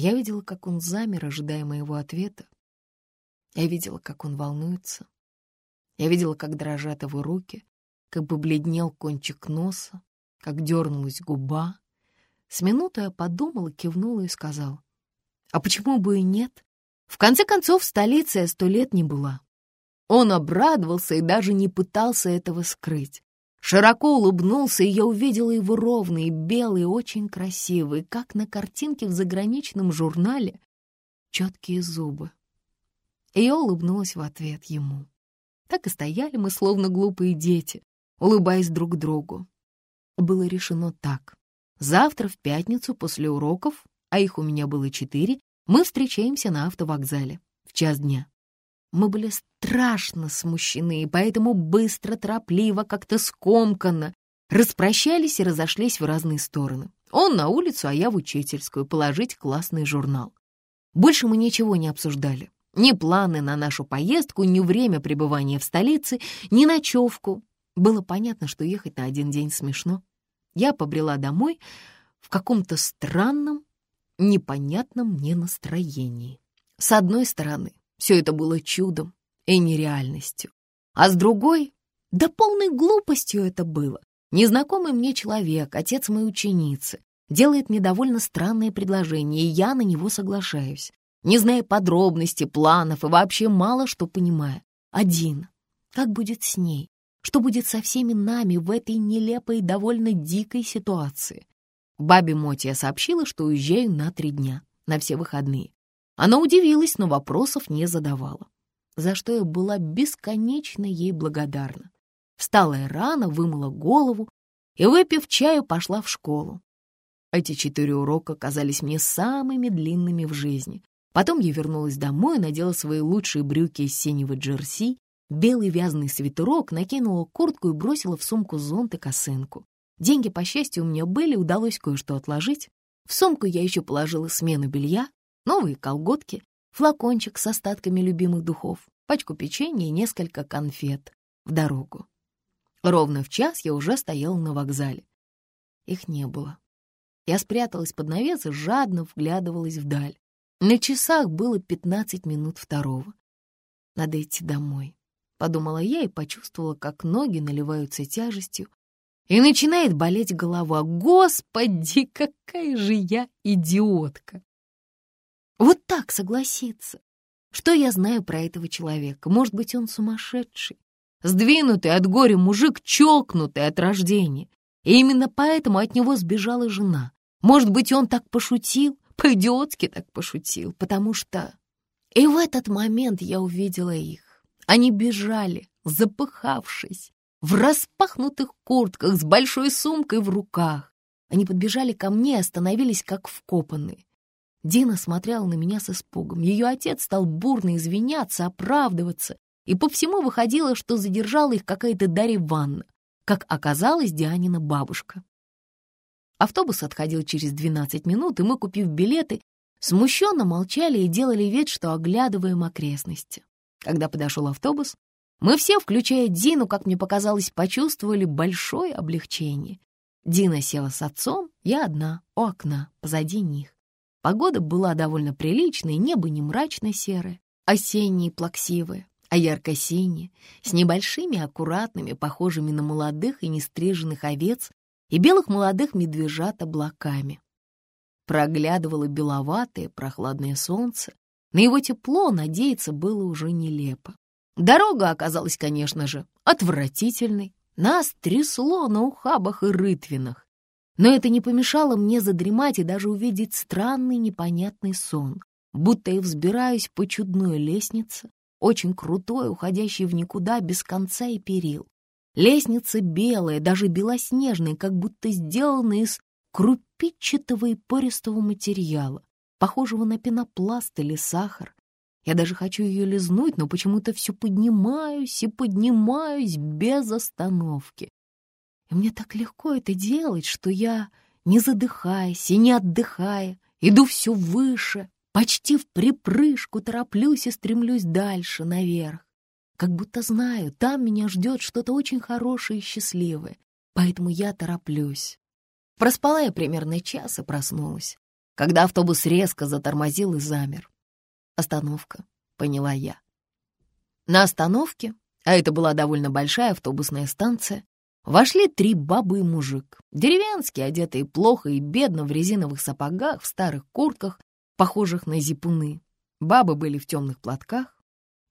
Я видела, как он замер, ожидая моего ответа. Я видела, как он волнуется. Я видела, как дрожат его руки, как бы бледнел кончик носа, как дернулась губа. С минуты я подумала, кивнула и сказала, «А почему бы и нет? В конце концов, в столице я сто лет не была». Он обрадовался и даже не пытался этого скрыть. Широко улыбнулся, и я увидела его ровный, белый, очень красивый, как на картинке в заграничном журнале, четкие зубы. И я улыбнулась в ответ ему. Так и стояли мы, словно глупые дети, улыбаясь друг другу. Было решено так. Завтра в пятницу после уроков, а их у меня было четыре, мы встречаемся на автовокзале в час дня. Мы были страшно смущены, поэтому быстро, торопливо, как-то скомканно распрощались и разошлись в разные стороны. Он на улицу, а я в учительскую, положить классный журнал. Больше мы ничего не обсуждали. Ни планы на нашу поездку, ни время пребывания в столице, ни ночевку. Было понятно, что ехать на один день смешно. Я побрела домой в каком-то странном, непонятном мне настроении. С одной стороны, все это было чудом и нереальностью. А с другой, да полной глупостью это было. Незнакомый мне человек, отец моей ученицы, делает мне довольно странное предложение, и я на него соглашаюсь, не зная подробностей, планов и вообще мало что понимая. Один. Как будет с ней? Что будет со всеми нами в этой нелепой и довольно дикой ситуации? Бабе Моти я сообщила, что уезжаю на три дня, на все выходные. Она удивилась, но вопросов не задавала, за что я была бесконечно ей благодарна. Встала я рано, вымыла голову и, выпив чаю, пошла в школу. Эти четыре урока казались мне самыми длинными в жизни. Потом я вернулась домой, надела свои лучшие брюки из синего джерси, белый вязаный свитерок, накинула куртку и бросила в сумку зонт и косынку. Деньги, по счастью, у меня были, удалось кое-что отложить. В сумку я еще положила смену белья, новые колготки, флакончик с остатками любимых духов, пачку печенья и несколько конфет в дорогу. Ровно в час я уже стояла на вокзале. Их не было. Я спряталась под навес и жадно вглядывалась вдаль. На часах было пятнадцать минут второго. Надо идти домой, — подумала я и почувствовала, как ноги наливаются тяжестью, и начинает болеть голова. Господи, какая же я идиотка! Вот так согласиться. Что я знаю про этого человека? Может быть, он сумасшедший? Сдвинутый от горя мужик, чокнутый от рождения. И именно поэтому от него сбежала жена. Может быть, он так пошутил, по-идиотски так пошутил, потому что... И в этот момент я увидела их. Они бежали, запыхавшись, в распахнутых куртках с большой сумкой в руках. Они подбежали ко мне и остановились как вкопанные. Дина смотрела на меня с испугом. Ее отец стал бурно извиняться, оправдываться, и по всему выходило, что задержала их какая-то Дарья Ванна, как оказалось Дианина бабушка. Автобус отходил через 12 минут, и мы, купив билеты, смущенно молчали и делали вид, что оглядываем окрестности. Когда подошел автобус, мы все, включая Дину, как мне показалось, почувствовали большое облегчение. Дина села с отцом, я одна, у окна, позади них. Погода была довольно приличной, небо не мрачно-серое, осеннее плаксивое, а ярко-синее, с небольшими, аккуратными, похожими на молодых и нестриженных овец и белых молодых медвежат облаками. Проглядывало беловатое, прохладное солнце. На его тепло надеяться было уже нелепо. Дорога оказалась, конечно же, отвратительной. Нас трясло на ухабах и рытвинах. Но это не помешало мне задремать и даже увидеть странный непонятный сон, будто я взбираюсь по чудной лестнице, очень крутой, уходящей в никуда без конца и перил. Лестница белая, даже белоснежная, как будто сделана из крупичатого и пористого материала, похожего на пенопласт или сахар. Я даже хочу ее лизнуть, но почему-то все поднимаюсь и поднимаюсь без остановки. И мне так легко это делать, что я, не задыхаясь и не отдыхая, иду все выше, почти в припрыжку тороплюсь и стремлюсь дальше, наверх. Как будто знаю, там меня ждет что-то очень хорошее и счастливое, поэтому я тороплюсь. Проспала я примерно час и проснулась. когда автобус резко затормозил и замер. Остановка, поняла я. На остановке, а это была довольно большая автобусная станция, вошли три бабы и мужик, деревенские, одетые плохо и бедно в резиновых сапогах, в старых куртках, похожих на зипуны. Бабы были в темных платках.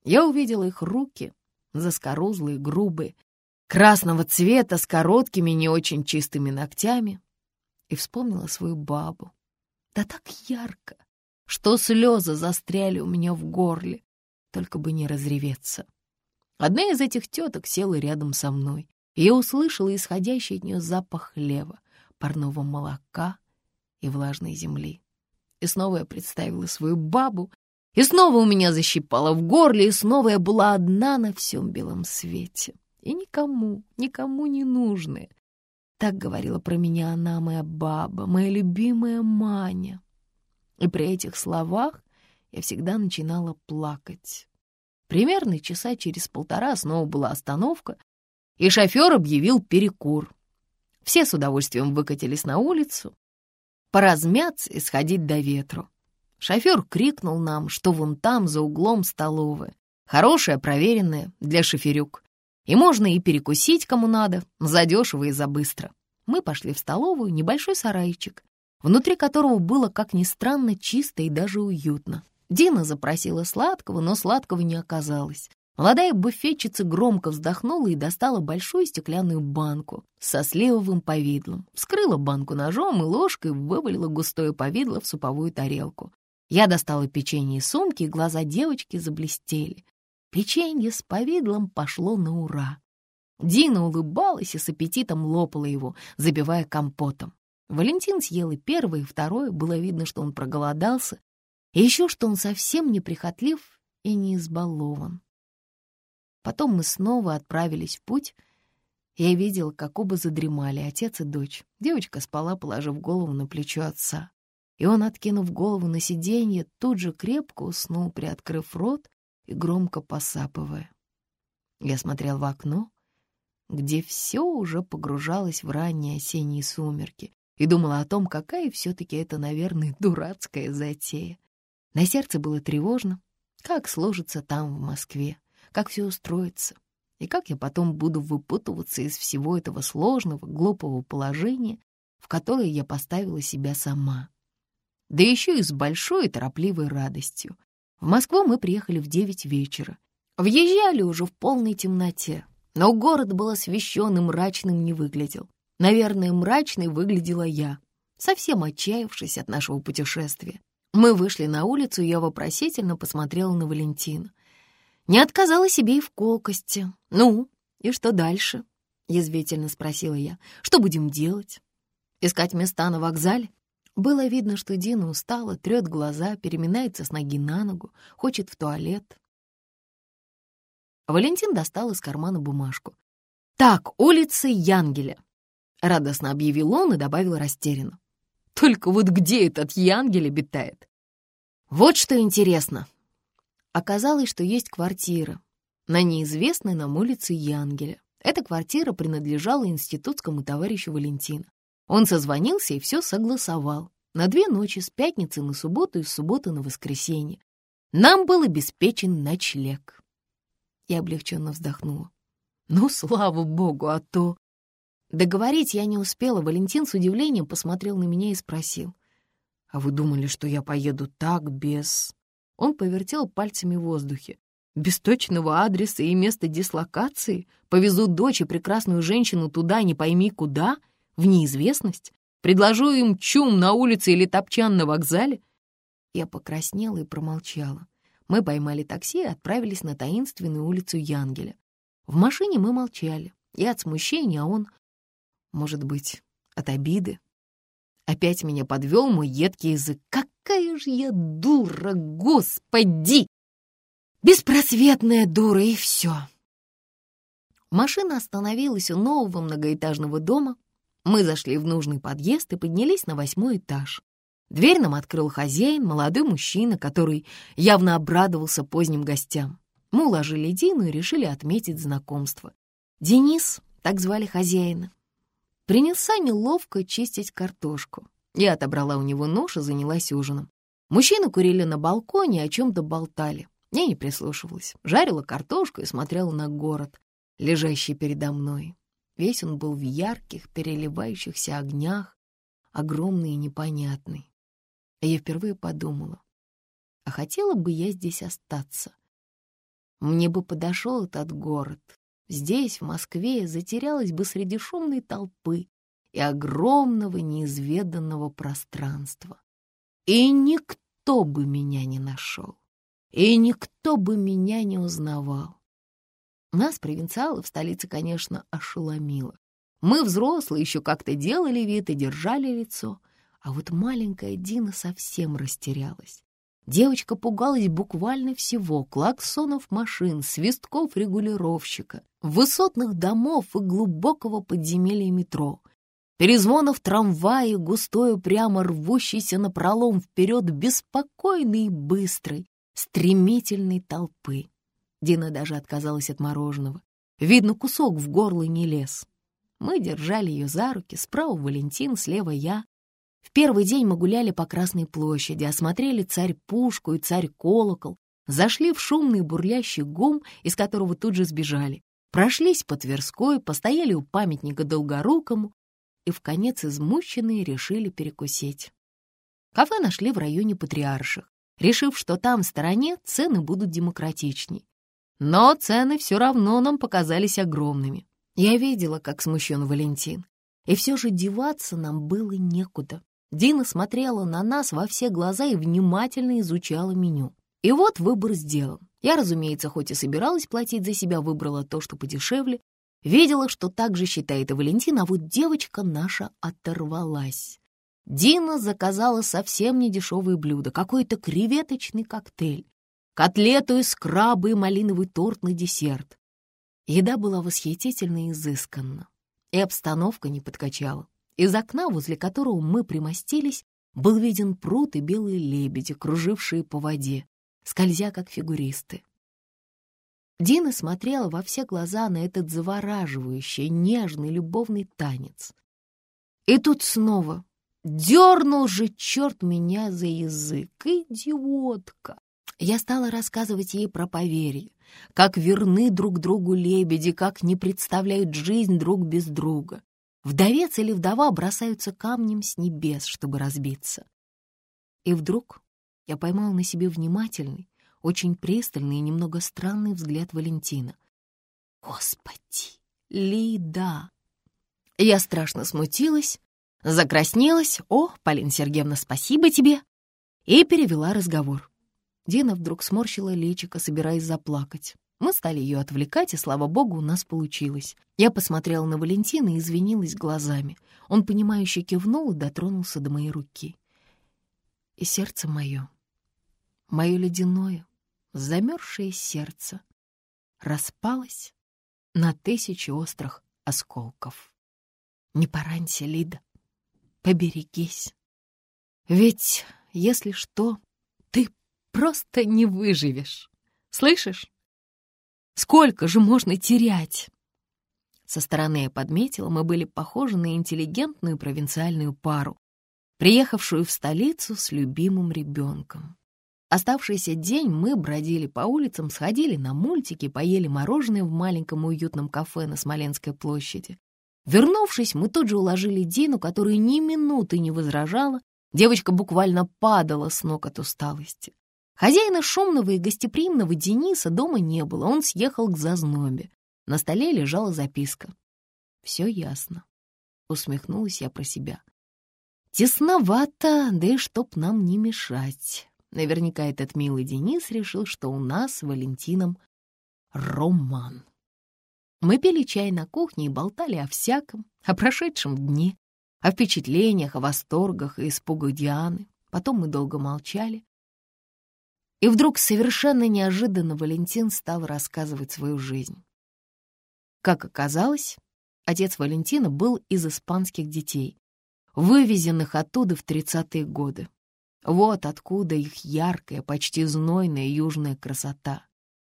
Я увидела их руки, заскорузлые, грубые, красного цвета, с короткими, не очень чистыми ногтями, и вспомнила свою бабу. Да так ярко, что слезы застряли у меня в горле, только бы не разреветься. Одна из этих теток села рядом со мной, я услышала исходящий от нее запах хлеба, парного молока и влажной земли. И снова я представила свою бабу, и снова у меня защипало в горле, и снова я была одна на всем белом свете. И никому, никому не нужная. Так говорила про меня она, моя баба, моя любимая Маня. И при этих словах я всегда начинала плакать. Примерно часа через полтора снова была остановка, и шофер объявил перекур. Все с удовольствием выкатились на улицу, поразмяться и сходить до ветру. Шофер крикнул нам, что вон там, за углом столовая. Хорошая, проверенная, для шоферюк. И можно и перекусить, кому надо, задешево и за быстро. Мы пошли в столовую, небольшой сарайчик, внутри которого было, как ни странно, чисто и даже уютно. Дина запросила сладкого, но сладкого не оказалось. Молодая буфетчица громко вздохнула и достала большую стеклянную банку со сливовым повидлом. Вскрыла банку ножом и ложкой вывалила густое повидло в суповую тарелку. Я достала печенье из сумки, и глаза девочки заблестели. Печенье с повидлом пошло на ура. Дина улыбалась и с аппетитом лопала его, забивая компотом. Валентин съел и первое, и второе. Было видно, что он проголодался, и еще что он совсем не прихотлив и не избалован. Потом мы снова отправились в путь. Я видела, как оба задремали, отец и дочь. Девочка спала, положив голову на плечо отца. И он, откинув голову на сиденье, тут же крепко уснул, приоткрыв рот и громко посапывая. Я смотрел в окно, где все уже погружалось в ранние осенние сумерки, и думала о том, какая все-таки это, наверное, дурацкая затея. На сердце было тревожно, как сложится там, в Москве, как все устроится, и как я потом буду выпутываться из всего этого сложного, глупого положения, в которое я поставила себя сама. Да еще и с большой и торопливой радостью. В Москву мы приехали в девять вечера. Въезжали уже в полной темноте, но город был освещен и мрачным не выглядел. Наверное, мрачной выглядела я, совсем отчаявшись от нашего путешествия. Мы вышли на улицу, и я вопросительно посмотрела на Валентина. Не отказала себе и в колкости. «Ну, и что дальше?» — язвительно спросила я. «Что будем делать? Искать места на вокзале?» Было видно, что Дина устала, трет глаза, переминается с ноги на ногу, хочет в туалет. Валентин достал из кармана бумажку. «Так, улица Янгеля», — радостно объявил он и добавил растерянно. «Только вот где этот Янгель обитает?» Вот что интересно. Оказалось, что есть квартира на неизвестной нам улице Янгеля. Эта квартира принадлежала институтскому товарищу Валентина. Он созвонился и все согласовал. На две ночи, с пятницы на субботу и с субботы на воскресенье. Нам был обеспечен ночлег. Я облегченно вздохнула. Ну, слава богу, а то... Договорить я не успела. Валентин с удивлением посмотрел на меня и спросил. А вы думали, что я поеду так, без...» Он повертел пальцами в воздухе. «Без точного адреса и места дислокации? Повезу дочь и прекрасную женщину туда, не пойми куда? В неизвестность? Предложу им чум на улице или топчан на вокзале?» Я покраснела и промолчала. Мы поймали такси и отправились на таинственную улицу Янгеля. В машине мы молчали. И от смущения, а он, может быть, от обиды. Опять меня подвел мой едкий язык. Какая же я дура, господи! Беспросветная дура, и все. Машина остановилась у нового многоэтажного дома. Мы зашли в нужный подъезд и поднялись на восьмой этаж. Дверь нам открыл хозяин, молодой мужчина, который явно обрадовался поздним гостям. Мы уложили Дину и решили отметить знакомство. Денис, так звали хозяина, принялся неловко чистить картошку. Я отобрала у него нож и занялась ужином. Мужчины курили на балконе и о чем-то болтали. Я не прислушивалась, жарила картошку и смотрела на город, лежащий передо мной. Весь он был в ярких, переливающихся огнях, огромный и непонятный. А я впервые подумала, а хотела бы я здесь остаться. Мне бы подошел этот город. Здесь, в Москве, затерялась бы среди шумной толпы и огромного неизведанного пространства. И никто бы меня не нашел, и никто бы меня не узнавал. Нас, провинциалов, в столице, конечно, ошеломило. Мы, взрослые, еще как-то делали вид и держали лицо, а вот маленькая Дина совсем растерялась. Девочка пугалась буквально всего — клаксонов машин, свистков регулировщика, высотных домов и глубокого подземелья метро — перезвонов трамвая, густой, прямо рвущийся напролом вперед, беспокойный и быстрый, стремительной толпы. Дина даже отказалась от мороженого. Видно, кусок в горло не лез. Мы держали ее за руки, справа Валентин, слева я. В первый день мы гуляли по Красной площади, осмотрели царь-пушку и царь-колокол, зашли в шумный бурлящий гум, из которого тут же сбежали, прошлись по Тверской, постояли у памятника Долгорукому, и в конец измученные решили перекусить. Кафе нашли в районе Патриарших, решив, что там в стороне цены будут демократичней. Но цены все равно нам показались огромными. Я видела, как смущен Валентин. И все же деваться нам было некуда. Дина смотрела на нас во все глаза и внимательно изучала меню. И вот выбор сделан. Я, разумеется, хоть и собиралась платить за себя, выбрала то, что подешевле, Видела, что так же считает и Валентина, а вот девочка наша оторвалась. Дина заказала совсем не дешевые блюда, какой-то креветочный коктейль, котлету из краба и малиновый торт на десерт. Еда была восхитительно изысканна, и обстановка не подкачала. Из окна, возле которого мы примостились, был виден пруд и белые лебеди, кружившие по воде, скользя как фигуристы. Дина смотрела во все глаза на этот завораживающий, нежный, любовный танец. И тут снова дернул же черт меня за язык, идиотка. Я стала рассказывать ей про поверье, как верны друг другу лебеди, как не представляют жизнь друг без друга. Вдовец или вдова бросаются камнем с небес, чтобы разбиться. И вдруг я поймал на себе внимательный, очень пристальный и немного странный взгляд Валентина. «Господи, Лида!» Я страшно смутилась, закраснелась. «О, Полина Сергеевна, спасибо тебе!» И перевела разговор. Дина вдруг сморщила личико, собираясь заплакать. Мы стали ее отвлекать, и, слава богу, у нас получилось. Я посмотрела на Валентина и извинилась глазами. Он, понимающе кивнул и дотронулся до моей руки. И сердце мое, мое ледяное, замерзшее сердце распалось на тысячи острых осколков. Не поранься, Лида, поберегись. Ведь, если что, ты просто не выживешь. Слышишь? Сколько же можно терять? Со стороны я подметила, мы были похожи на интеллигентную провинциальную пару, приехавшую в столицу с любимым ребенком. Оставшийся день мы бродили по улицам, сходили на мультики, поели мороженое в маленьком уютном кафе на Смоленской площади. Вернувшись, мы тут же уложили Дину, которая ни минуты не возражала. Девочка буквально падала с ног от усталости. Хозяина шумного и гостеприимного Дениса дома не было, он съехал к зазнобе. На столе лежала записка. «Все ясно», — усмехнулась я про себя. «Тесновато, да и чтоб нам не мешать». Наверняка этот милый Денис решил, что у нас с Валентином роман. Мы пили чай на кухне и болтали о всяком, о прошедшем дне, о впечатлениях, о восторгах и испугах Дианы. Потом мы долго молчали. И вдруг совершенно неожиданно Валентин стал рассказывать свою жизнь. Как оказалось, отец Валентина был из испанских детей, вывезенных оттуда в 30-е годы. Вот откуда их яркая, почти знойная южная красота.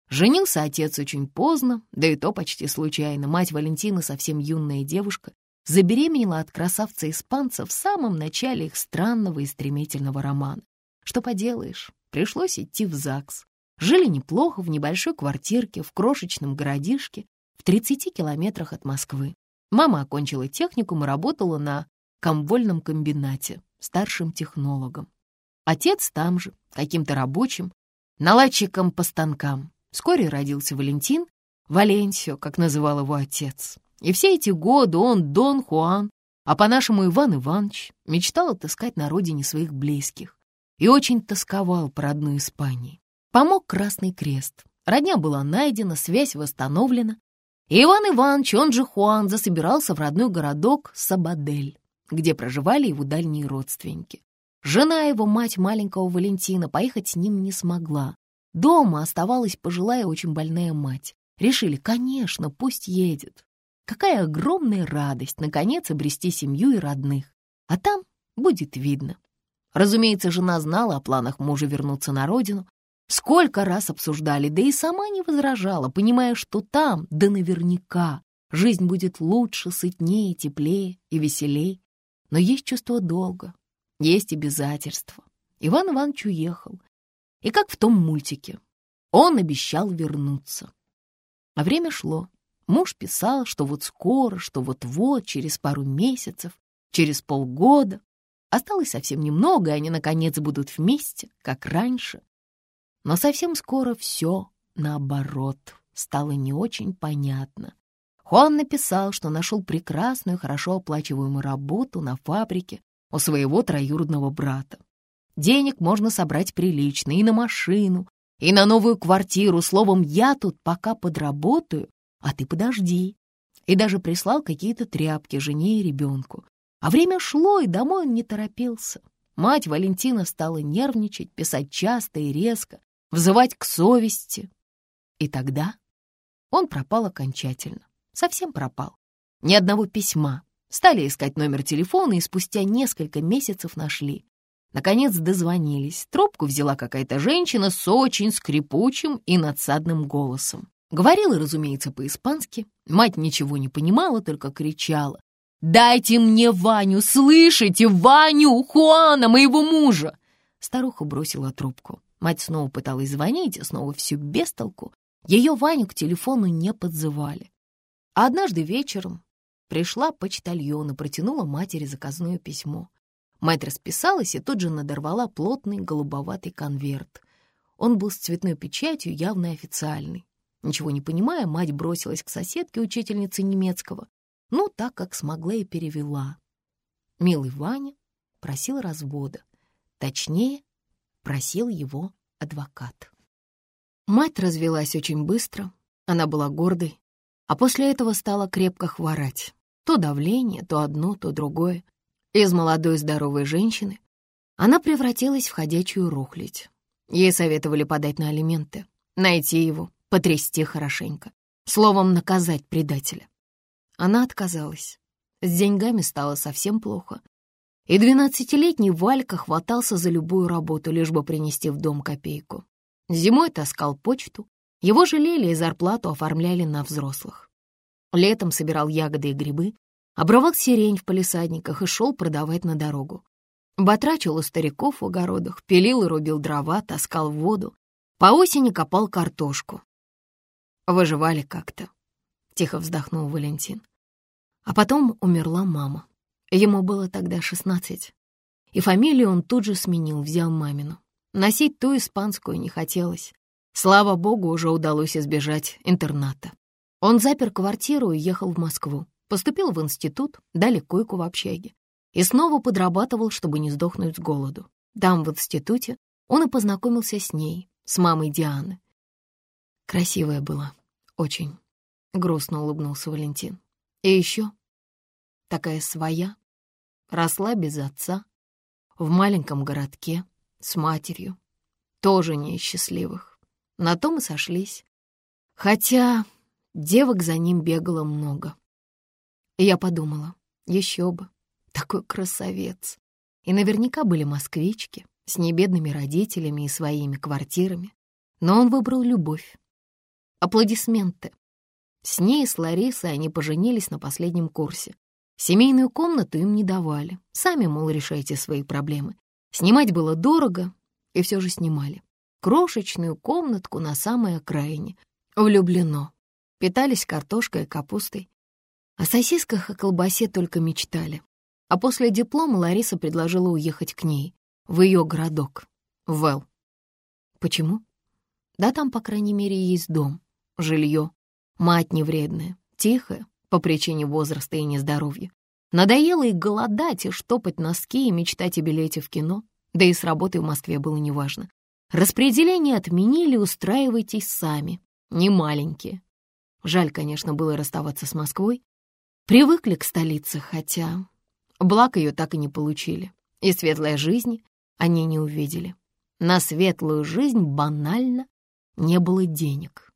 Женился отец очень поздно, да и то почти случайно. Мать Валентина совсем юная девушка, забеременела от красавца-испанца в самом начале их странного и стремительного романа. Что поделаешь, пришлось идти в ЗАГС. Жили неплохо в небольшой квартирке в крошечном городишке в 30 километрах от Москвы. Мама окончила техникум и работала на комвольном комбинате старшим технологом. Отец там же, каким-то рабочим, наладчиком по станкам. Вскоре родился Валентин, Валенсио, как называл его отец. И все эти годы он, Дон Хуан, а по-нашему Иван Иванович, мечтал отыскать на родине своих близких и очень тосковал по родной Испании. Помог Красный Крест. Родня была найдена, связь восстановлена. И Иван Иванович, он же Хуан, засобирался в родной городок Сабадель, где проживали его дальние родственники. Жена его, мать маленького Валентина, поехать с ним не смогла. Дома оставалась пожилая очень больная мать. Решили, конечно, пусть едет. Какая огромная радость, наконец, обрести семью и родных. А там будет видно. Разумеется, жена знала о планах мужа вернуться на родину. Сколько раз обсуждали, да и сама не возражала, понимая, что там, да наверняка, жизнь будет лучше, сытнее, теплее и веселей. Но есть чувство долга, есть обязательства. Иван Иванович уехал. И как в том мультике, он обещал вернуться. А время шло. Муж писал, что вот скоро, что вот-вот, через пару месяцев, через полгода. Осталось совсем немного, и они, наконец, будут вместе, как раньше. Но совсем скоро все, наоборот, стало не очень понятно. Хуан написал, что нашел прекрасную, хорошо оплачиваемую работу на фабрике у своего троюродного брата. Денег можно собрать прилично и на машину, и на новую квартиру. Словом, я тут пока подработаю, а ты подожди. И даже прислал какие-то тряпки жене и ребенку. А время шло, и домой он не торопился. Мать Валентина стала нервничать, писать часто и резко, взывать к совести. И тогда он пропал окончательно. Совсем пропал. Ни одного письма. Стали искать номер телефона и спустя несколько месяцев нашли. Наконец дозвонились. Трубку взяла какая-то женщина с очень скрипучим и надсадным голосом. Говорила, разумеется, по-испански. Мать ничего не понимала, только кричала. «Дайте мне Ваню, слышите, Ваню, Хуана, моего мужа!» Старуха бросила трубку. Мать снова пыталась звонить, и снова все без толку. Ее Ваню к телефону не подзывали. А однажды вечером пришла почтальон и протянула матери заказное письмо. Мать расписалась и тут же надорвала плотный голубоватый конверт. Он был с цветной печатью, явно официальный. Ничего не понимая, мать бросилась к соседке, учительнице немецкого. Ну, так как смогла и перевела. Милый Ваня просил развода. Точнее, просил его адвокат. Мать развелась очень быстро, она была гордой, а после этого стала крепко хворать. То давление, то одно, то другое. Из молодой здоровой женщины она превратилась в ходячую рухлядь. Ей советовали подать на алименты, найти его, потрясти хорошенько, словом, наказать предателя. Она отказалась. С деньгами стало совсем плохо. И двенадцатилетний Валька хватался за любую работу, лишь бы принести в дом копейку. Зимой таскал почту, его жалели и зарплату оформляли на взрослых. Летом собирал ягоды и грибы, обрывал сирень в палисадниках и шел продавать на дорогу. Батрачил у стариков в огородах, пилил и рубил дрова, таскал воду. По осени копал картошку. Выживали как-то, — тихо вздохнул Валентин. А потом умерла мама. Ему было тогда шестнадцать. И фамилию он тут же сменил, взял мамину. Носить ту испанскую не хотелось. Слава богу, уже удалось избежать интерната. Он запер квартиру и ехал в Москву. Поступил в институт, дали койку в общаге. И снова подрабатывал, чтобы не сдохнуть с голоду. Там, в институте, он и познакомился с ней, с мамой Дианы. Красивая была, очень. Грустно улыбнулся Валентин. И еще такая своя, росла без отца, в маленьком городке, с матерью, тоже не из счастливых. На том и сошлись. Хотя девок за ним бегало много. И я подумала, еще бы, такой красавец. И наверняка были москвички с небедными родителями и своими квартирами. Но он выбрал любовь. Аплодисменты. С ней и с Ларисой они поженились на последнем курсе. Семейную комнату им не давали. Сами, мол, решайте свои проблемы. Снимать было дорого, и все же снимали. Крошечную комнатку на самой окраине. Влюблено. Питались картошкой и капустой. О сосисках и колбасе только мечтали. А после диплома Лариса предложила уехать к ней, в ее городок, в Вэл. Почему? Да там, по крайней мере, есть дом, жилье, мать невредная, тихая, по причине возраста и нездоровья. Надоело и голодать, и штопать носки, и мечтать о билете в кино. Да и с работой в Москве было неважно. Распределение отменили, устраивайтесь сами. Не маленькие. Жаль, конечно, было расставаться с Москвой. Привыкли к столице, хотя благ ее так и не получили. И светлой жизни они не увидели. На светлую жизнь банально не было денег.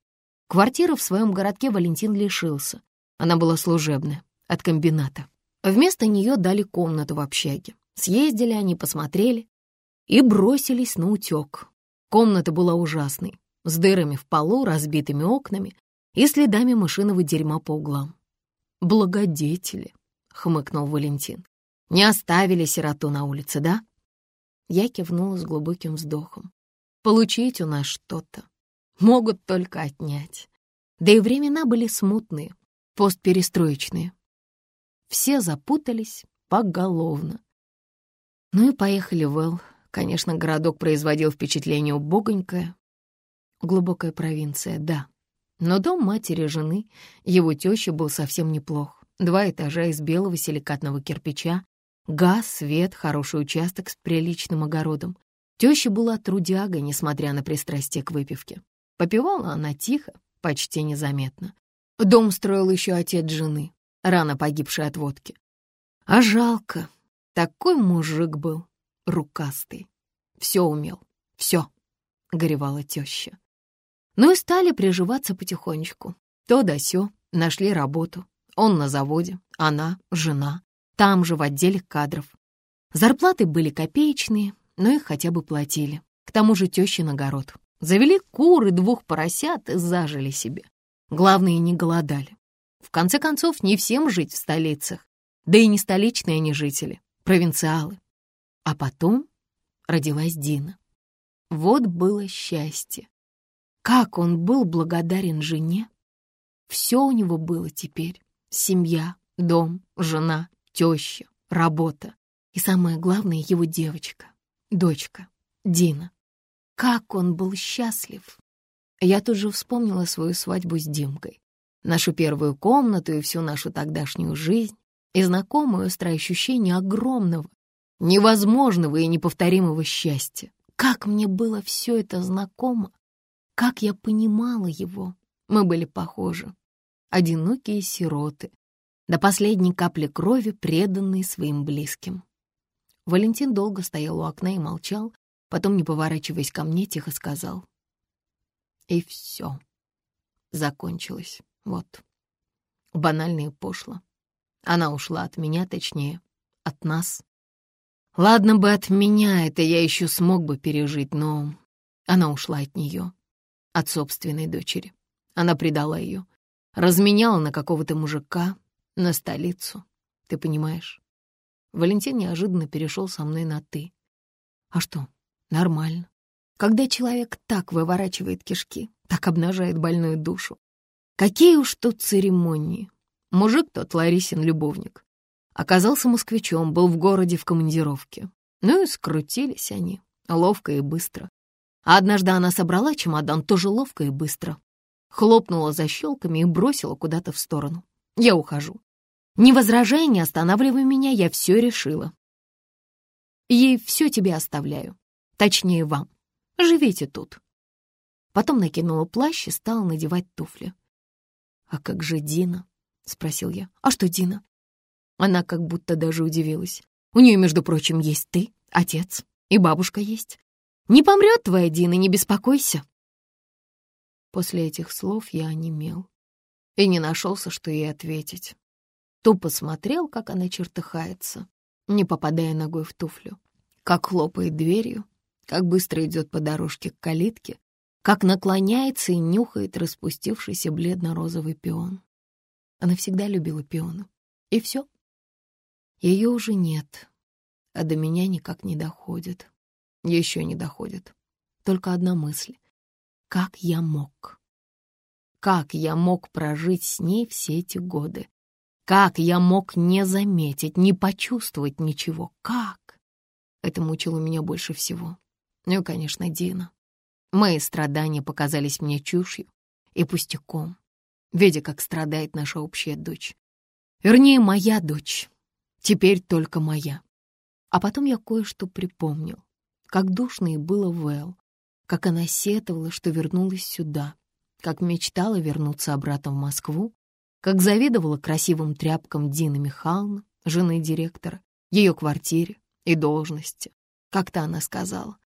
Квартиры в своем городке Валентин лишился. Она была служебная, от комбината. Вместо нее дали комнату в общаге. Съездили они, посмотрели и бросились на утек. Комната была ужасной, с дырами в полу, разбитыми окнами и следами мышиного дерьма по углам. «Благодетели», — хмыкнул Валентин. «Не оставили сироту на улице, да?» Я кивнула с глубоким вздохом. «Получить у нас что-то могут только отнять. Да и времена были смутные, постперестроечные. Все запутались поголовно. Ну и поехали в Эл. Конечно, городок производил впечатление убогонькое. Глубокая провинция, да. Но дом матери жены, его тещи, был совсем неплох. Два этажа из белого силикатного кирпича, газ, свет, хороший участок с приличным огородом. Теща была трудяга, несмотря на пристрастие к выпивке. Попивала она тихо, почти незаметно. Дом строил еще отец жены, рано погибший от водки. А жалко, такой мужик был, рукастый. Все умел, все, — горевала теща. Ну и стали приживаться потихонечку. То да сё, нашли работу. Он на заводе, она, жена, там же в отделе кадров. Зарплаты были копеечные, но их хотя бы платили. К тому же тещин огород. Завели куры, двух поросят и зажили себе. Главное, не голодали. В конце концов, не всем жить в столицах. Да и не столичные они жители, провинциалы. А потом родилась Дина. Вот было счастье. Как он был благодарен жене. Все у него было теперь. Семья, дом, жена, теща, работа. И самое главное, его девочка, дочка, Дина. Как он был счастлив! Я тут же вспомнила свою свадьбу с Димкой, нашу первую комнату и всю нашу тогдашнюю жизнь, и знакомое острое ощущение огромного, невозможного и неповторимого счастья. Как мне было все это знакомо, как я понимала его. Мы были похожи, одинокие сироты, до последней капли крови, преданные своим близким. Валентин долго стоял у окна и молчал, потом, не поворачиваясь ко мне, тихо сказал. И все. Закончилось. Вот. Банально и пошло. Она ушла от меня, точнее, от нас. Ладно бы от меня, это я еще смог бы пережить, но она ушла от нее, от собственной дочери. Она предала ее, разменяла на какого-то мужика, на столицу. Ты понимаешь? Валентин неожиданно перешел со мной на «ты». А что, нормально. Когда человек так выворачивает кишки, так обнажает больную душу. Какие уж тут церемонии. Мужик тот Ларисин любовник. Оказался москвичом, был в городе в командировке. Ну и скрутились они, ловко и быстро. А однажды она собрала чемодан тоже ловко и быстро. Хлопнула защелками и бросила куда-то в сторону. Я ухожу. Не возражай, не останавливай меня, я все решила. Ей все тебе оставляю. Точнее, вам. Живите тут. Потом накинула плащ и стала надевать туфли. «А как же Дина?» — спросил я. «А что Дина?» Она как будто даже удивилась. «У нее, между прочим, есть ты, отец, и бабушка есть. Не помрет твоя Дина, не беспокойся». После этих слов я онемел и не нашелся, что ей ответить. Тупо смотрел, как она чертыхается, не попадая ногой в туфлю, как хлопает дверью, как быстро идет по дорожке к калитке, как наклоняется и нюхает распустившийся бледно-розовый пион. Она всегда любила пионы. И все. Ее уже нет, а до меня никак не доходит. Еще не доходит. Только одна мысль. Как я мог? Как я мог прожить с ней все эти годы? Как я мог не заметить, не почувствовать ничего? Как? Это мучило меня больше всего. Ну и, конечно, Дина. Мои страдания показались мне чушью и пустяком, видя, как страдает наша общая дочь. Вернее, моя дочь. Теперь только моя. А потом я кое-что припомнил. Как душно ей было Вэл, как она сетовала, что вернулась сюда, как мечтала вернуться обратно в Москву, как завидовала красивым тряпкам Дины Михайловны, жены директора, ее квартире и должности. Как-то она сказала,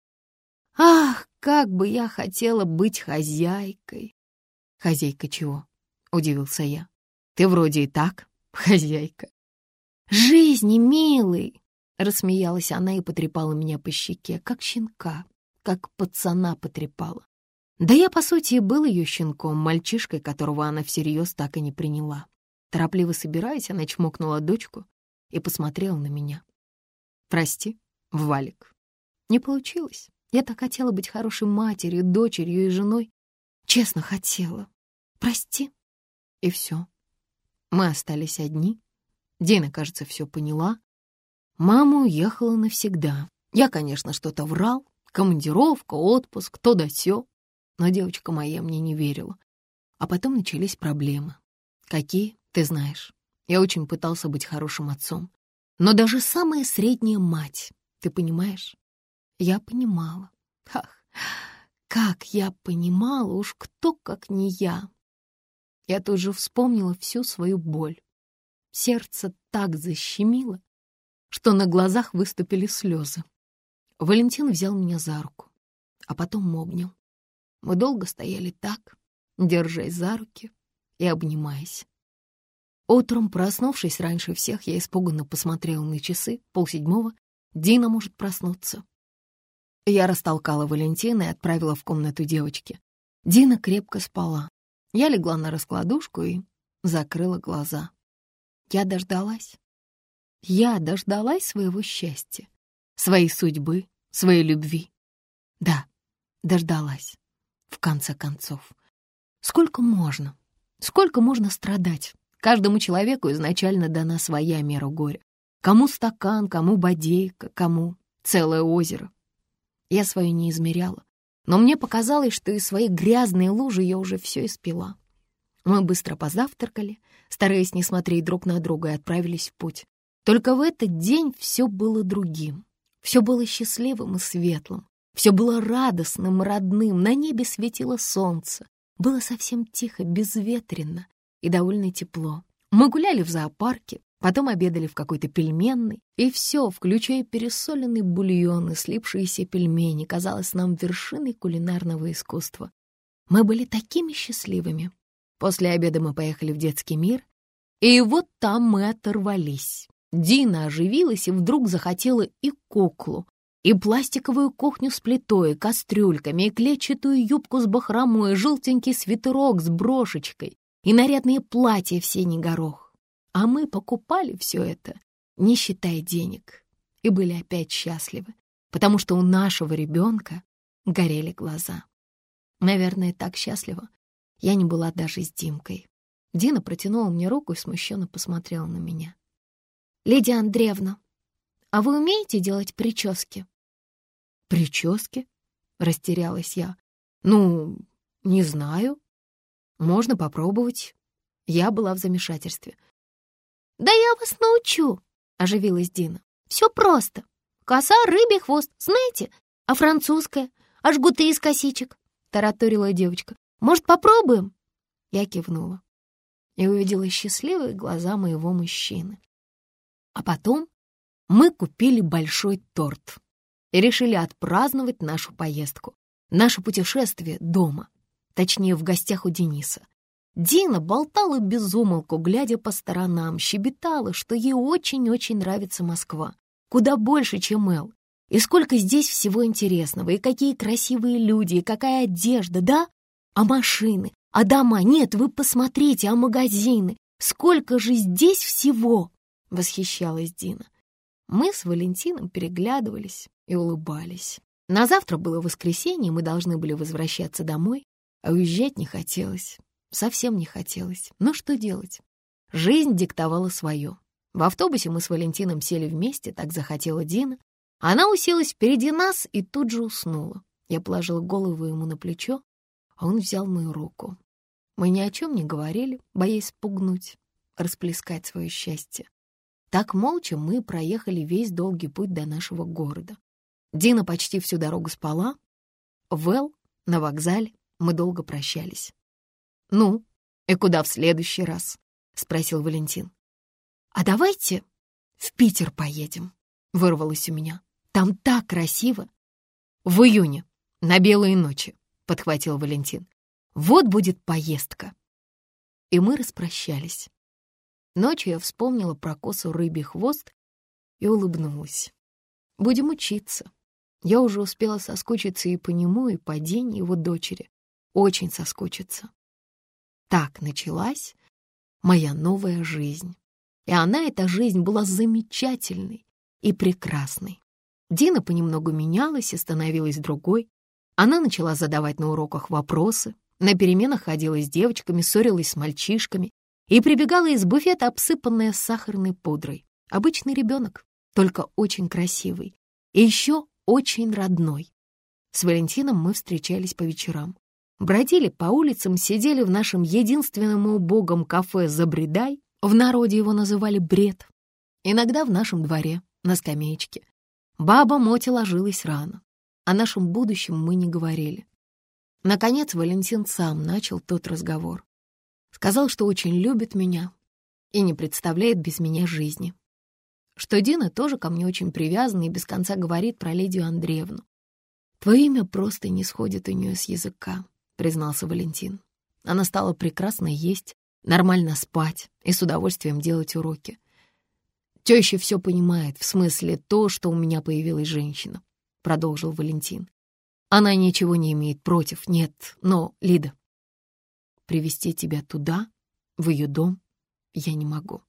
«Ах, как бы я хотела быть хозяйкой!» «Хозяйка чего?» — удивился я. «Ты вроде и так хозяйка». «Жизни, милый!» — рассмеялась она и потрепала меня по щеке, как щенка, как пацана потрепала. Да я, по сути, и был ее щенком, мальчишкой, которого она всерьез так и не приняла. Торопливо собираясь, она чмокнула дочку и посмотрела на меня. «Прости, Валик, не получилось. Я так хотела быть хорошей матерью, дочерью и женой. Честно хотела. Прости». И все. Мы остались одни. Дина, кажется, все поняла. Мама уехала навсегда. Я, конечно, что-то врал. Командировка, отпуск, то да сё. Но девочка моя мне не верила. А потом начались проблемы. Какие, ты знаешь. Я очень пытался быть хорошим отцом. Но даже самая средняя мать, ты понимаешь? Я понимала. Ах, как я понимала, уж кто, как не я. Я тут же вспомнила всю свою боль. Сердце так защемило, что на глазах выступили слезы. Валентин взял меня за руку, а потом обнял. Мы долго стояли так, держась за руки и обнимаясь. Утром, проснувшись раньше всех, я испуганно посмотрела на часы, полседьмого, Дина может проснуться. Я растолкала Валентина и отправила в комнату девочки. Дина крепко спала. Я легла на раскладушку и закрыла глаза. Я дождалась. Я дождалась своего счастья, своей судьбы, своей любви. Да, дождалась в конце концов. Сколько можно? Сколько можно страдать? Каждому человеку изначально дана своя мера горя. Кому стакан, кому бодейка, кому целое озеро. Я свое не измеряла, но мне показалось, что из своей грязной лужи я уже все испила. Мы быстро позавтракали, стараясь не смотреть друг на друга, и отправились в путь. Только в этот день все было другим. Все было счастливым и светлым. Все было радостным, родным, на небе светило солнце. Было совсем тихо, безветренно и довольно тепло. Мы гуляли в зоопарке, потом обедали в какой-то пельменной, и все, включая пересоленный бульон и слипшиеся пельмени, казалось нам вершиной кулинарного искусства. Мы были такими счастливыми. После обеда мы поехали в детский мир, и вот там мы оторвались. Дина оживилась и вдруг захотела и куклу, и пластиковую кухню с плитой, и кастрюльками, и клетчатую юбку с бахромой, и желтенький свитерок с брошечкой, и нарядные платья в синий горох. А мы покупали все это, не считая денег, и были опять счастливы, потому что у нашего ребенка горели глаза. Наверное, так счастлива я не была даже с Димкой. Дина протянула мне руку и смущенно посмотрела на меня. «Лидия Андреевна, а вы умеете делать прически?» «Прически?» — растерялась я. «Ну, не знаю. Можно попробовать». Я была в замешательстве. «Да я вас научу», — оживилась Дина. «Все просто. Коса, рыбий хвост, знаете? А французская? А жгуты из косичек?» — тараторила девочка. «Может, попробуем?» Я кивнула и увидела счастливые глаза моего мужчины. А потом мы купили большой торт и решили отпраздновать нашу поездку, наше путешествие дома, точнее, в гостях у Дениса. Дина болтала без умолку, глядя по сторонам, щебетала, что ей очень-очень нравится Москва, куда больше, чем Эл. И сколько здесь всего интересного, и какие красивые люди, и какая одежда, да? А машины, а дома, нет, вы посмотрите, а магазины, сколько же здесь всего! — восхищалась Дина. Мы с Валентином переглядывались и улыбались. На завтра было воскресенье, мы должны были возвращаться домой, а уезжать не хотелось. Совсем не хотелось. Но что делать? Жизнь диктовала свое. В автобусе мы с Валентином сели вместе, так захотела Дина. Она уселась впереди нас и тут же уснула. Я положила голову ему на плечо, а он взял мою руку. Мы ни о чем не говорили, боясь спугнуть, расплескать свое счастье. Так молча мы проехали весь долгий путь до нашего города. Дина почти всю дорогу спала. Вэл на вокзале мы долго прощались. «Ну, и куда в следующий раз?» — спросил Валентин. «А давайте в Питер поедем», — вырвалось у меня. «Там так красиво!» «В июне, на белые ночи», — подхватил Валентин. «Вот будет поездка». И мы распрощались. Ночью я вспомнила про косу рыбий хвост и улыбнулась. «Будем учиться». Я уже успела соскучиться и по нему, и по Дине его дочери. Очень соскучиться. Так началась моя новая жизнь. И она, эта жизнь, была замечательной и прекрасной. Дина понемногу менялась и становилась другой. Она начала задавать на уроках вопросы, на переменах ходила с девочками, ссорилась с мальчишками и прибегала из буфета, обсыпанная сахарной пудрой. Обычный ребенок, только очень красивый. И еще очень родной. С Валентином мы встречались по вечерам. Бродили по улицам, сидели в нашем единственном убогом кафе «Забредай», в народе его называли «Бред», иногда в нашем дворе, на скамеечке. Баба Моти ложилась рано. О нашем будущем мы не говорили. Наконец Валентин сам начал тот разговор. Сказал, что очень любит меня и не представляет без меня жизни. Что Дина тоже ко мне очень привязана и без конца говорит про Лидию Андреевну. Твое имя просто не сходит у нее с языка. — признался Валентин. Она стала прекрасно есть, нормально спать и с удовольствием делать уроки. «Теща все понимает, в смысле то, что у меня появилась женщина», — продолжил Валентин. «Она ничего не имеет против, нет, но, Лида, привести тебя туда, в ее дом, я не могу.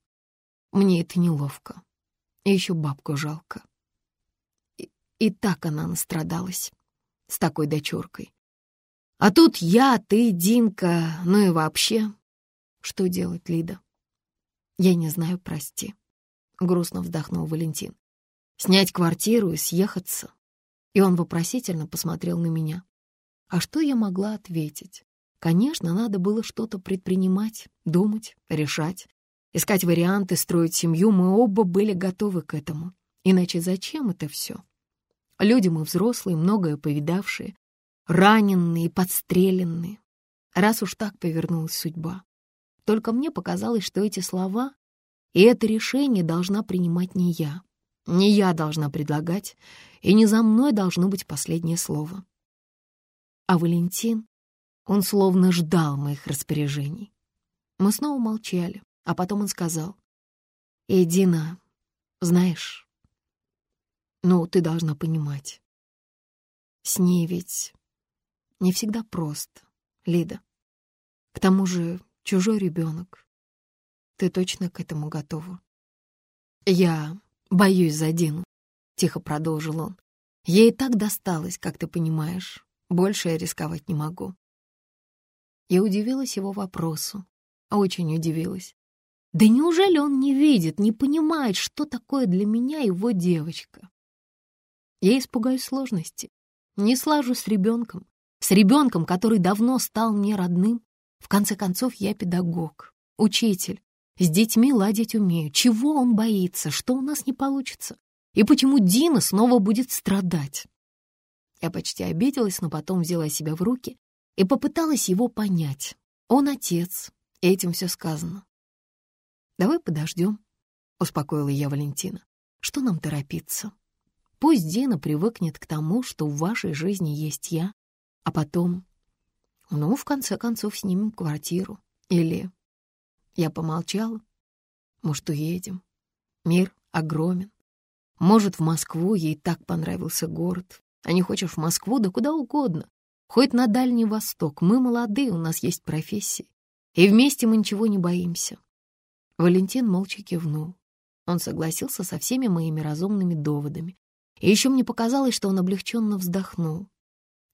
Мне это неловко. И еще бабку жалко. И, и так она настрадалась с такой дочуркой. А тут я, ты, Динка, ну и вообще. Что делать, Лида? Я не знаю, прости. Грустно вздохнул Валентин. Снять квартиру и съехаться. И он вопросительно посмотрел на меня. А что я могла ответить? Конечно, надо было что-то предпринимать, думать, решать, искать варианты, строить семью. Мы оба были готовы к этому. Иначе зачем это все? Люди мы взрослые, многое повидавшие, раненые и подстреленные. Раз уж так повернулась судьба. Только мне показалось, что эти слова и это решение должна принимать не я. Не я должна предлагать, и не за мной должно быть последнее слово. А Валентин, он словно ждал моих распоряжений. Мы снова молчали, а потом он сказал, «Эдина, знаешь, ну, ты должна понимать, с ней ведь не всегда просто, Лида. К тому же чужой ребенок. Ты точно к этому готова? Я боюсь за Дину, — тихо продолжил он. Ей так досталось, как ты понимаешь. Больше я рисковать не могу. Я удивилась его вопросу, очень удивилась. Да неужели он не видит, не понимает, что такое для меня его девочка? Я испугаюсь сложности, не слажу с ребенком, с ребенком, который давно стал мне родным. В конце концов, я педагог, учитель. С детьми ладить умею. Чего он боится? Что у нас не получится? И почему Дина снова будет страдать? Я почти обиделась, но потом взяла себя в руки и попыталась его понять. Он отец, и этим все сказано. «Давай подождем», — успокоила я Валентина. «Что нам торопиться? Пусть Дина привыкнет к тому, что в вашей жизни есть я, а потом, ну, в конце концов, снимем квартиру. Или... Я помолчала. Может, уедем? Мир огромен. Может, в Москву ей так понравился город. А не хочешь в Москву, да куда угодно. Хоть на Дальний Восток. Мы молодые, у нас есть профессии. И вместе мы ничего не боимся. Валентин молча кивнул. Он согласился со всеми моими разумными доводами. И еще мне показалось, что он облегченно вздохнул.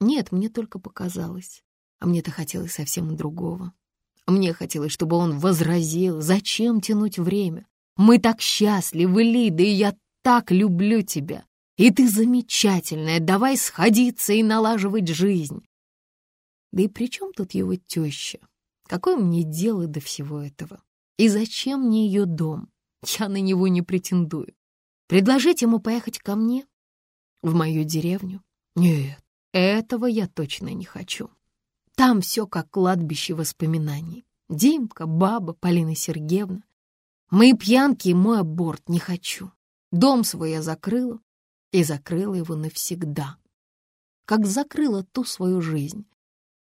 Нет, мне только показалось. А мне-то хотелось совсем другого. Мне хотелось, чтобы он возразил, зачем тянуть время. Мы так счастливы, Лида, и я так люблю тебя. И ты замечательная, давай сходиться и налаживать жизнь. Да и при чем тут его теща? Какое мне дело до всего этого? И зачем мне ее дом? Я на него не претендую. Предложить ему поехать ко мне? В мою деревню? Нет, этого я точно не хочу. Там все как кладбище воспоминаний. Димка, баба, Полина Сергеевна. Мои пьянки и мой аборт не хочу. Дом свой я закрыла, и закрыла его навсегда. Как закрыла ту свою жизнь.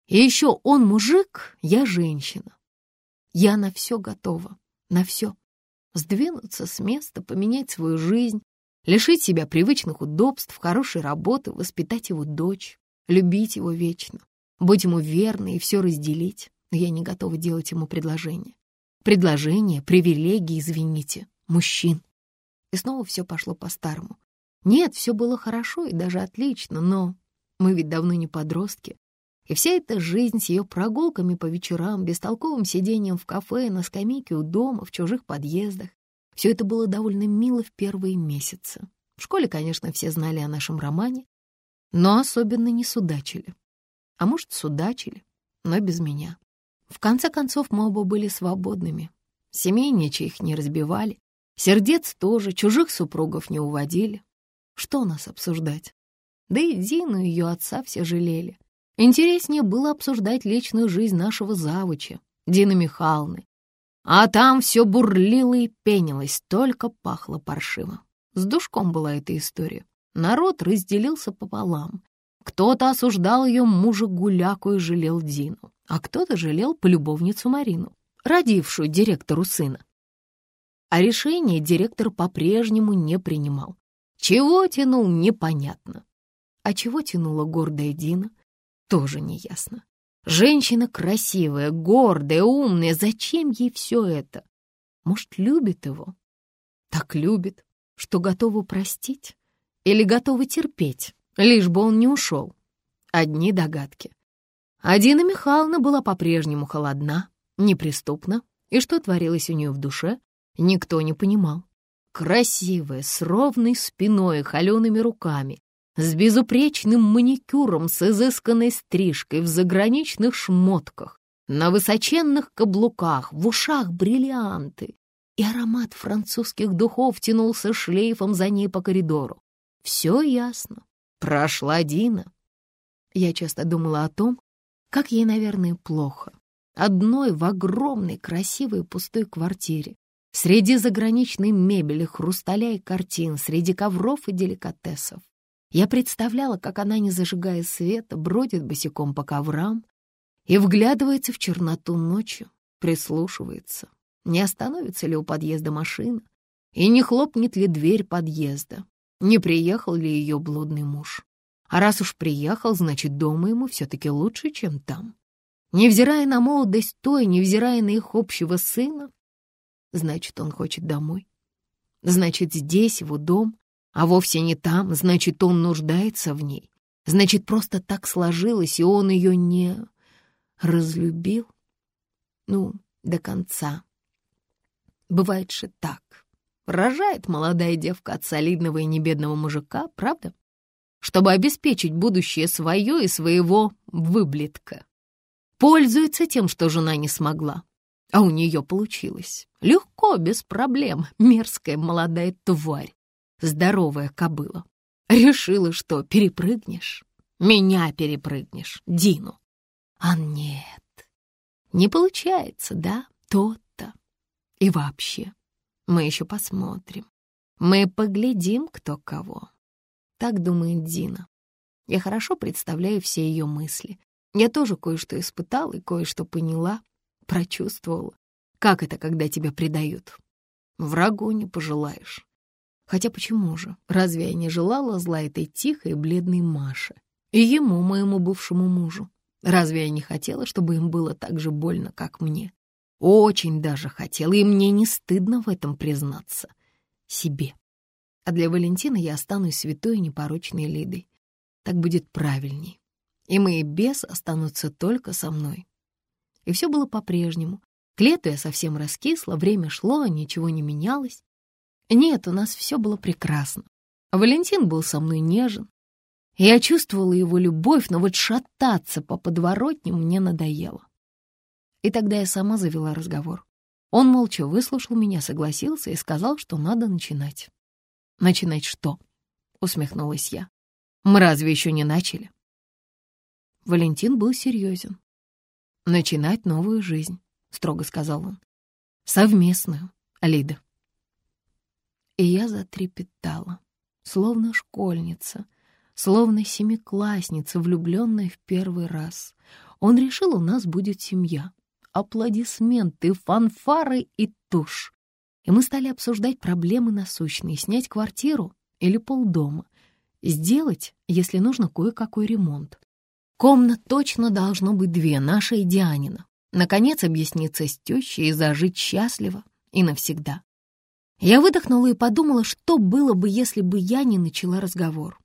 И еще он мужик, я женщина. Я на все готова, на все. Сдвинуться с места, поменять свою жизнь, лишить себя привычных удобств, хорошей работы, воспитать его дочь, любить его вечно, быть ему верной и все разделить. Но я не готова делать ему предложение. Предложение, привилегии, извините, мужчин. И снова все пошло по-старому. Нет, все было хорошо и даже отлично, но мы ведь давно не подростки. И вся эта жизнь с ее прогулками по вечерам, бестолковым сидением в кафе, на скамейке у дома, в чужих подъездах, все это было довольно мило в первые месяцы. В школе, конечно, все знали о нашем романе, но особенно не судачили. А может, судачили, но без меня. В конце концов, мы оба были свободными. Семей ничьих не разбивали, сердец тоже, чужих супругов не уводили. Что нас обсуждать? Да и Дину и ее отца все жалели. Интереснее было обсуждать личную жизнь нашего завуча, Дины Михайловны. А там все бурлило и пенилось, только пахло паршиво. С душком была эта история. Народ разделился пополам. Кто-то осуждал ее мужа гуляку и жалел Дину, а кто-то жалел полюбовницу Марину, родившую директору сына. А решение директор по-прежнему не принимал. Чего тянул, непонятно. А чего тянула гордая Дина, тоже неясно. Женщина красивая, гордая, умная, зачем ей все это? Может, любит его? Так любит, что готова простить? Или готова терпеть, лишь бы он не ушел? Одни догадки. А Дина Михайловна была по-прежнему холодна, неприступна, и что творилось у нее в душе, никто не понимал красивая, с ровной спиной и холеными руками, с безупречным маникюром, с изысканной стрижкой, в заграничных шмотках, на высоченных каблуках, в ушах бриллианты. И аромат французских духов тянулся шлейфом за ней по коридору. Все ясно. Прошла Дина. Я часто думала о том, как ей, наверное, плохо. Одной в огромной, красивой пустой квартире, Среди заграничной мебели, хрусталя и картин, среди ковров и деликатесов. Я представляла, как она, не зажигая света, бродит босиком по коврам и вглядывается в черноту ночью, прислушивается, не остановится ли у подъезда машина и не хлопнет ли дверь подъезда, не приехал ли ее блудный муж. А раз уж приехал, значит, дома ему все-таки лучше, чем там. Невзирая на молодость той, невзирая на их общего сына, Значит, он хочет домой. Значит, здесь его дом, а вовсе не там. Значит, он нуждается в ней. Значит, просто так сложилось, и он ее не разлюбил. Ну, до конца. Бывает же так. Рожает молодая девка от солидного и небедного мужика, правда? Чтобы обеспечить будущее свое и своего выблетка. Пользуется тем, что жена не смогла. А у нее получилось. Легко, без проблем. Мерзкая молодая тварь. Здоровая кобыла. Решила, что перепрыгнешь. Меня перепрыгнешь, Дину. А нет. Не получается, да? То-то. И вообще, мы еще посмотрим. Мы поглядим, кто кого. Так думает Дина. Я хорошо представляю все ее мысли. Я тоже кое-что испытала и кое-что поняла прочувствовала. Как это, когда тебя предают? Врагу не пожелаешь. Хотя почему же? Разве я не желала зла этой тихой бледной Маше? И ему, моему бывшему мужу? Разве я не хотела, чтобы им было так же больно, как мне? Очень даже хотела, и мне не стыдно в этом признаться. себе. А для Валентина я останусь святой и непорочной Лидой. Так будет правильней. И мои бес останутся только со мной. И все было по-прежнему. К лету я совсем раскисла, время шло, ничего не менялось. Нет, у нас все было прекрасно. Валентин был со мной нежен. Я чувствовала его любовь, но вот шататься по подворотням мне надоело. И тогда я сама завела разговор. Он молча выслушал меня, согласился и сказал, что надо начинать. «Начинать что?» — усмехнулась я. «Мы разве еще не начали?» Валентин был серьезен. «Начинать новую жизнь», — строго сказал он. «Совместную, Лида». И я затрепетала, словно школьница, словно семиклассница, влюбленная в первый раз. Он решил, у нас будет семья. Аплодисменты, фанфары и тушь. И мы стали обсуждать проблемы насущные, снять квартиру или полдома, сделать, если нужно, кое-какой ремонт. Комнат точно должно быть две, наша и Дианина. Наконец объясниться с тещей и зажить счастливо и навсегда. Я выдохнула и подумала, что было бы, если бы я не начала разговор.